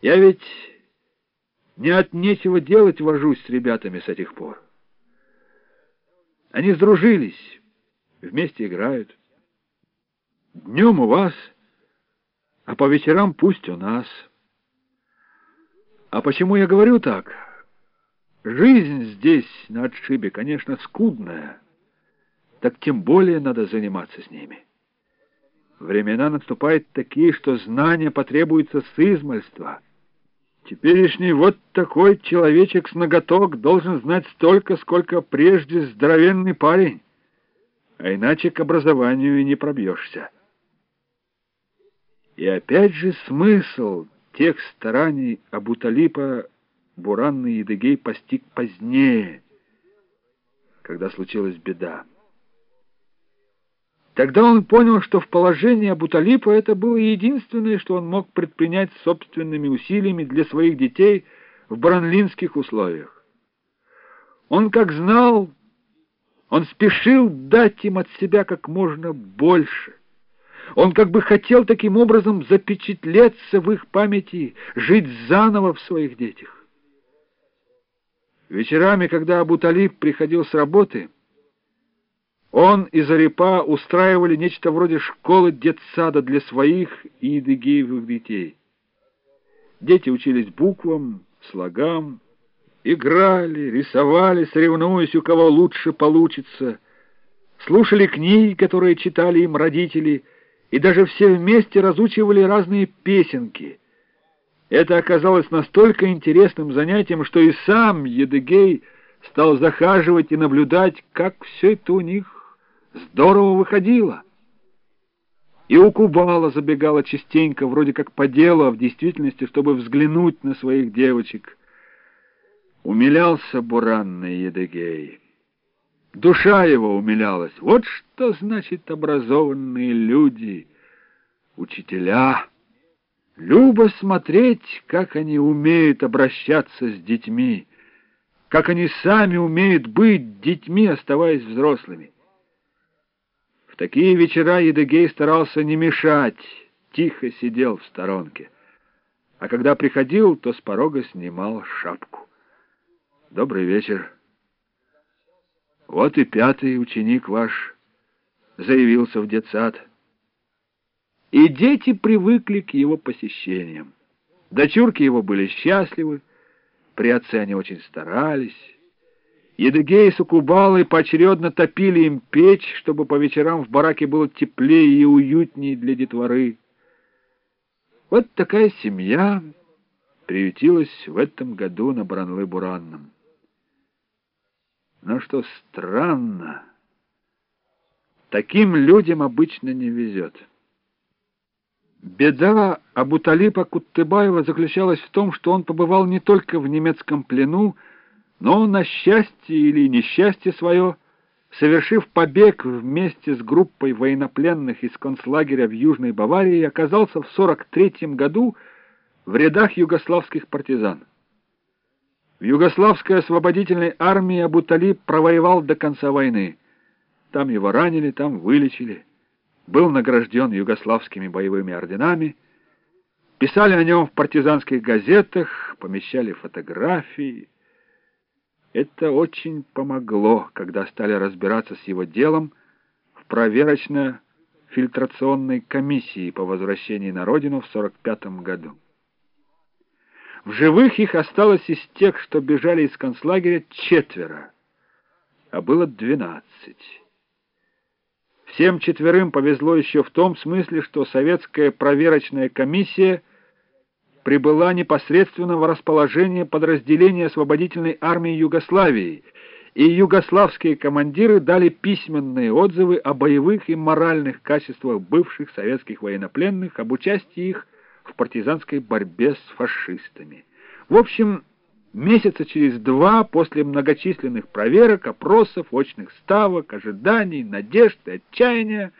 Я ведь не от нечего делать вожусь с ребятами с этих пор. Они сдружились, вместе играют. Днем у вас, а по вечерам пусть у нас. А почему я говорю так? Жизнь здесь, на отшибе, конечно, скудная, так тем более надо заниматься с ними. Времена наступают такие, что знания потребуются с измальства — Теперешний вот такой человечек с ноготок должен знать столько, сколько прежде здоровенный парень, а иначе к образованию и не пробьешься. И опять же смысл тех стараний Абуталипа Буранный Едыгей постиг позднее, когда случилась беда. Тогда он понял, что в положении Абуталипа это было единственное, что он мог предпринять собственными усилиями для своих детей в баранлинских условиях. Он как знал, он спешил дать им от себя как можно больше. Он как бы хотел таким образом запечатлеться в их памяти, жить заново в своих детях. Вечерами, когда Абуталип приходил с работы, он и Зарипа устраивали нечто вроде школы детсада для своих и идыгеевых детей. Дети учились буквам, слогам, играли, рисовали, соревнуясь, у кого лучше получится, слушали книги, которые читали им родители, и даже все вместе разучивали разные песенки. Это оказалось настолько интересным занятием, что и сам Едыгей стал захаживать и наблюдать, как все это у них Здорово выходило. И у Кубала забегала частенько, вроде как по делу, а в действительности, чтобы взглянуть на своих девочек. Умилялся буранный Едыгей. Душа его умилялась. Вот что значит образованные люди, учителя. Любо смотреть, как они умеют обращаться с детьми, как они сами умеют быть детьми, оставаясь взрослыми такие вечера Едыгей старался не мешать, тихо сидел в сторонке. А когда приходил, то с порога снимал шапку. «Добрый вечер. Вот и пятый ученик ваш заявился в детсад». И дети привыкли к его посещениям. Дочурки его были счастливы, при отце они очень старались. Едыгей с Укубалой поочередно топили им печь, чтобы по вечерам в бараке было теплее и уютнее для детворы. Вот такая семья приютилась в этом году на Бранлы-Буранном. Но что странно, таким людям обычно не везет. Беда Абуталипа Куттыбаева заключалась в том, что он побывал не только в немецком плену, но на счастье или несчастье свое, совершив побег вместе с группой военнопленных из концлагеря в Южной Баварии, оказался в 43 году в рядах югославских партизан. В югославской освободительной армии Абутали провоевал до конца войны. Там его ранили, там вылечили. Был награжден югославскими боевыми орденами. Писали о нем в партизанских газетах, помещали фотографии. Это очень помогло, когда стали разбираться с его делом в проверочно-фильтрационной комиссии по возвращении на родину в 45 году. В живых их осталось из тех, что бежали из концлагеря, четверо, а было двенадцать. Всем четверым повезло еще в том смысле, что советская проверочная комиссия — прибыла непосредственно в расположение подразделения освободительной армии Югославии, и югославские командиры дали письменные отзывы о боевых и моральных качествах бывших советских военнопленных, об участии их в партизанской борьбе с фашистами. В общем, месяца через два после многочисленных проверок, опросов, очных ставок, ожиданий, надежд и отчаяния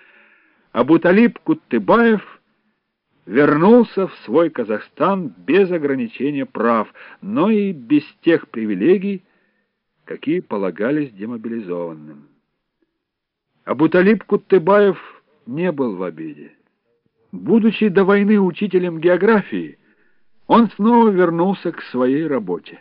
Абуталип Куттыбаев – вернулся в свой Казахстан без ограничения прав, но и без тех привилегий, какие полагались демобилизованным. Абуталип Куттыбаев не был в обиде. Будучи до войны учителем географии, Он снова вернулся к своей работе.